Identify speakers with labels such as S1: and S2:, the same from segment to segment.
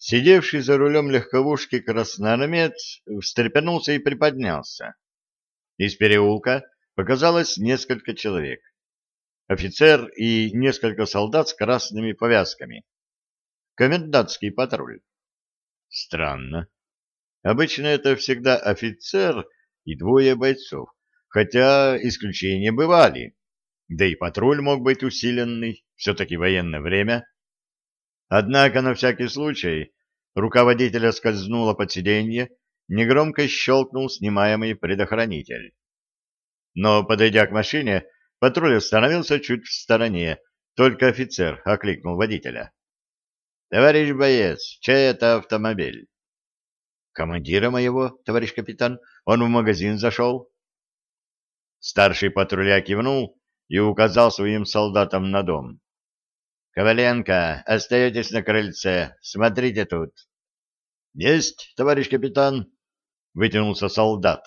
S1: Сидевший за рулем легковушки красноармец встрепенулся и приподнялся. Из переулка показалось несколько человек. Офицер и несколько солдат с красными повязками. Комендантский патруль. Странно. Обычно это всегда офицер и двое бойцов, хотя исключения бывали. Да и патруль мог быть усиленный, все-таки военное время. Однако на всякий случай руководителя скользнуло под сиденье, негромко щелкнул снимаемый предохранитель. Но, подойдя к машине, патруль остановился чуть в стороне, только офицер окликнул водителя. — Товарищ боец, чей это автомобиль? — Командира моего, товарищ капитан. Он в магазин зашел. Старший патруля кивнул и указал своим солдатам на дом. Коваленко, остаетесь на крыльце. Смотрите тут. Есть, товарищ капитан. Вытянулся солдат.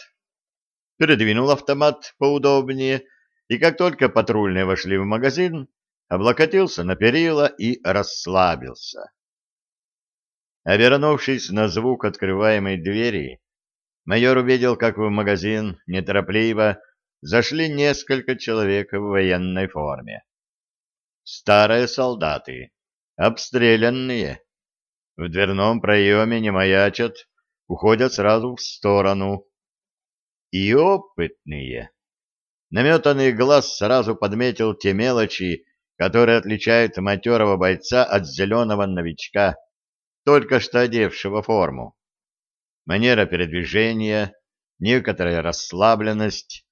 S1: Передвинул автомат поудобнее, и как только патрульные вошли в магазин, облокотился на перила и расслабился. Обернувшись на звук открываемой двери, майор увидел, как в магазин неторопливо зашли несколько человек в военной форме. Старые солдаты, обстрелянные. В дверном проеме не маячат, уходят сразу в сторону. И опытные. Наметанный глаз сразу подметил те мелочи, которые отличают матерого бойца от зеленого новичка, только что одевшего форму. Манера передвижения, некоторая расслабленность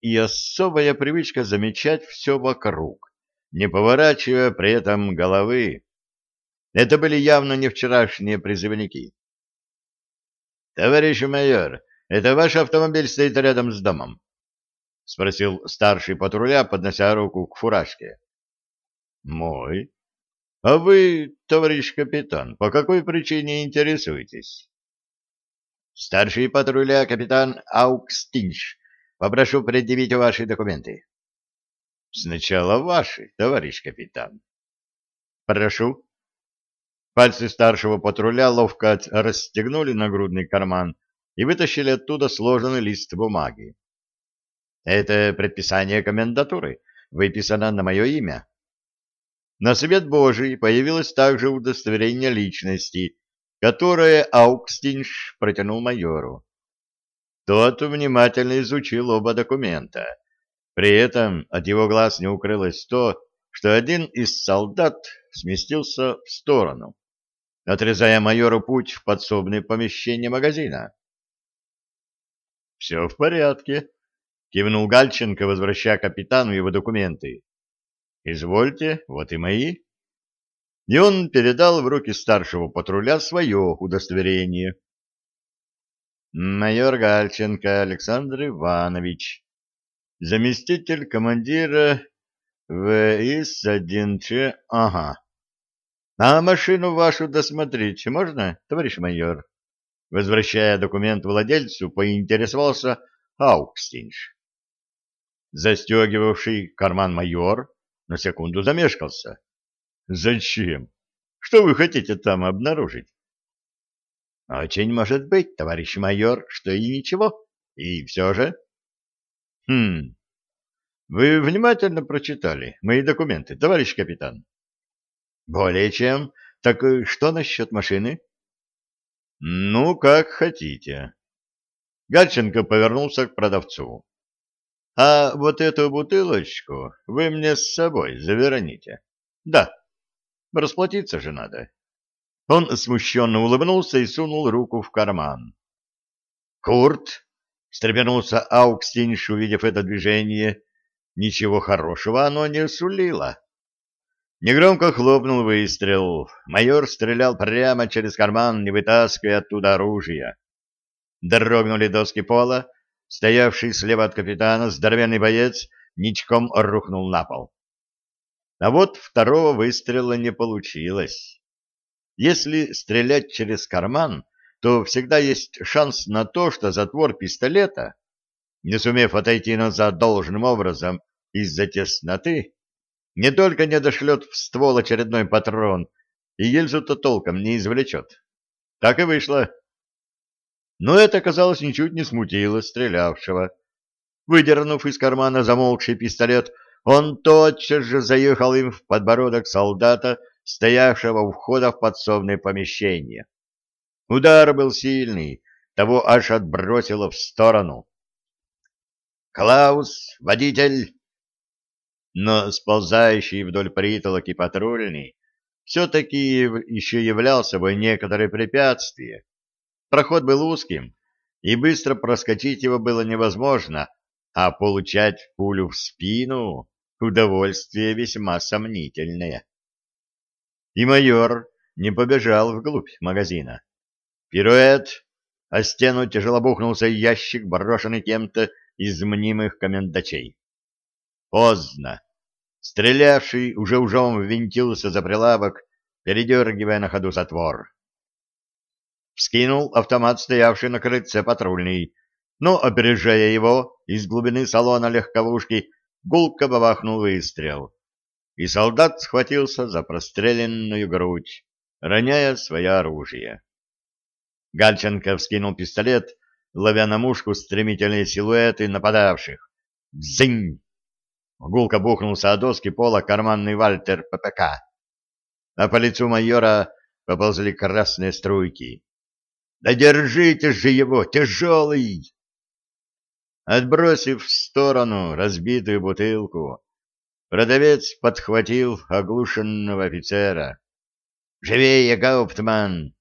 S1: и особая привычка замечать все вокруг не поворачивая при этом головы. Это были явно не вчерашние призывники. — Товарищ майор, это ваш автомобиль стоит рядом с домом? — спросил старший патруля, поднося руку к фуражке. — Мой. — А вы, товарищ капитан, по какой причине интересуетесь? — Старший патруля капитан Аукстинш. Попрошу предъявить ваши документы. Сначала ваши, товарищ капитан. Прошу. Пальцы старшего патруля ловко расстегнули нагрудный карман и вытащили оттуда сложенный лист бумаги. Это предписание комендатуры, выписано на мое имя. На свет Божий появилось также удостоверение личности, которое Аукстинш протянул майору. Тот внимательно изучил оба документа при этом от его глаз не укрылось то, что один из солдат сместился в сторону, отрезая майору путь в подсобное помещение магазина. — Все в порядке, — кивнул Гальченко, возвращая капитану его документы. — Извольте, вот и мои. И он передал в руки старшего патруля свое удостоверение. — Майор Гальченко Александр Иванович, заместитель командира ВИС-1Ч... Ага. А машину вашу досмотреть можно, товарищ майор? Возвращая документ владельцу, поинтересовался Аукстинш. Застегивавший карман майор на секунду замешкался. Зачем? Что вы хотите там обнаружить? Очень может быть, товарищ майор, что и ничего. И все же... Хм. Вы внимательно прочитали мои документы, товарищ капитан? Более чем. Так э, что насчет машины? Ну, как хотите. Гальченко повернулся к продавцу. А вот эту бутылочку вы мне с собой заверните. Да, расплатиться же надо. Он смущенно улыбнулся и сунул руку в карман. Курт Встрепенулся Аукстинш, увидев это движение. Ничего хорошего оно не сулило. Негромко хлопнул выстрел. Майор стрелял прямо через карман, не вытаскивая оттуда оружия. Дрогнули доски пола. Стоявший слева от капитана здоровенный боец ничком рухнул на пол. А вот второго выстрела не получилось. Если стрелять через карман, то всегда есть шанс на то, что затвор пистолета, не сумев отойти назад должным образом из-за тесноты, не только не дошлет в ствол очередной патрон, и гильзу-то толком не извлечет. Так и вышло. Но это, казалось, ничуть не смутило стрелявшего. Выдернув из кармана замолкший пистолет, он тотчас же заехал им в подбородок солдата, стоявшего у входа в подсобное помещение. Удар был сильный, того аж отбросило в сторону. «Клаус, водитель!» Но сползающий вдоль притолоки патрульный все-таки еще являл собой некоторые препятствия. Проход был узким, и быстро проскочить его было невозможно, а получать пулю в спину — удовольствие весьма сомнительное. И майор не побежал вглубь магазина. Пируэт, а стену тяжело бухнулся ящик, брошенный кем-то из мнимых комендачей. Поздно. Стрелявший уже ужом ввинтился за прилавок, передергивая на ходу затвор. Вскинул автомат, стоявший на крыльце патрульный, но, опережая его, из глубины салона легковушки гулко бабахнул выстрел, и солдат схватился за простреленную грудь, роняя свое оружие. Гальченко вскинул пистолет, ловя на мушку стремительные силуэты нападавших. Бзынь! Гулко бухнулся о доски пола карманный Вальтер ППК. А по лицу майора поползли красные струйки. «Да держите же его, тяжелый!» Отбросив в сторону разбитую бутылку, продавец подхватил оглушенного офицера. «Живее, Гауптман!»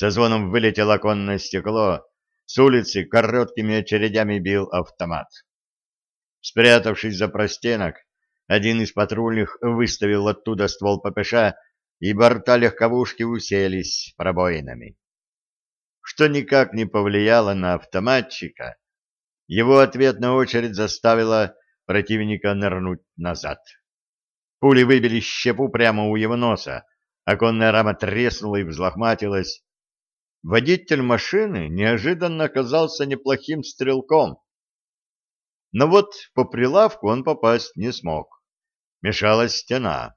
S1: Со звоном вылетело оконное стекло, с улицы короткими очередями бил автомат. Спрятавшись за простенок, один из патрульных выставил оттуда ствол ППШ, и борта легковушки уселись пробоинами. Что никак не повлияло на автоматчика, его ответная очередь заставила противника нырнуть назад. Пули выбили щепу прямо у его носа, оконная рама треснула и взлохматилась. Водитель машины неожиданно оказался неплохим стрелком. Но вот по прилавку он попасть не смог. Мешалась стена.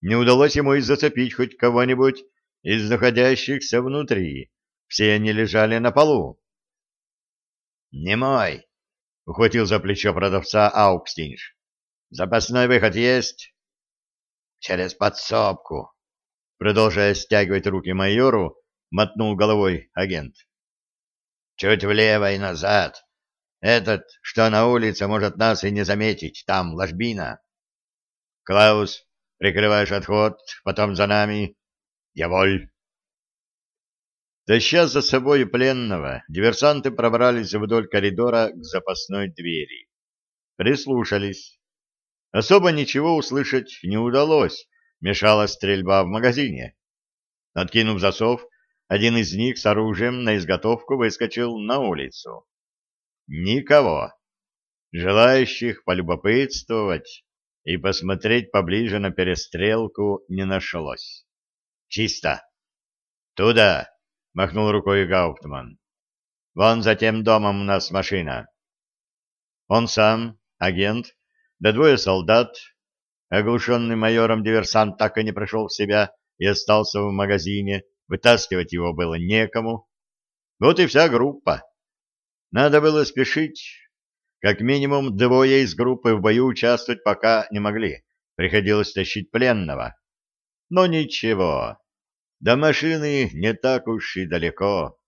S1: Не удалось ему и зацепить хоть кого-нибудь из находящихся внутри. Все они лежали на полу. «Не мой!» — ухватил за плечо продавца Аукстинш. «Запасной выход есть?» «Через подсобку!» Продолжая стягивать руки майору, мотнул головой агент. «Чуть влево и назад. Этот, что на улице, может нас и не заметить. Там ложбина. Клаус, прикрываешь отход, потом за нами. Я воль. Таща за собой пленного, диверсанты пробрались вдоль коридора к запасной двери. Прислушались. Особо ничего услышать не удалось, мешала стрельба в магазине. Откинув засов, один из них с оружием на изготовку выскочил на улицу. Никого. Желающих полюбопытствовать и посмотреть поближе на перестрелку не нашлось. Чисто. Туда, махнул рукой Гауптман. Вон за тем домом у нас машина. Он сам, агент, да двое солдат. Оглушенный майором диверсант так и не пришел в себя и остался в магазине. Вытаскивать его было некому. Вот и вся группа. Надо было спешить. Как минимум двое из группы в бою участвовать пока не могли. Приходилось тащить пленного. Но ничего. До машины не так уж и далеко.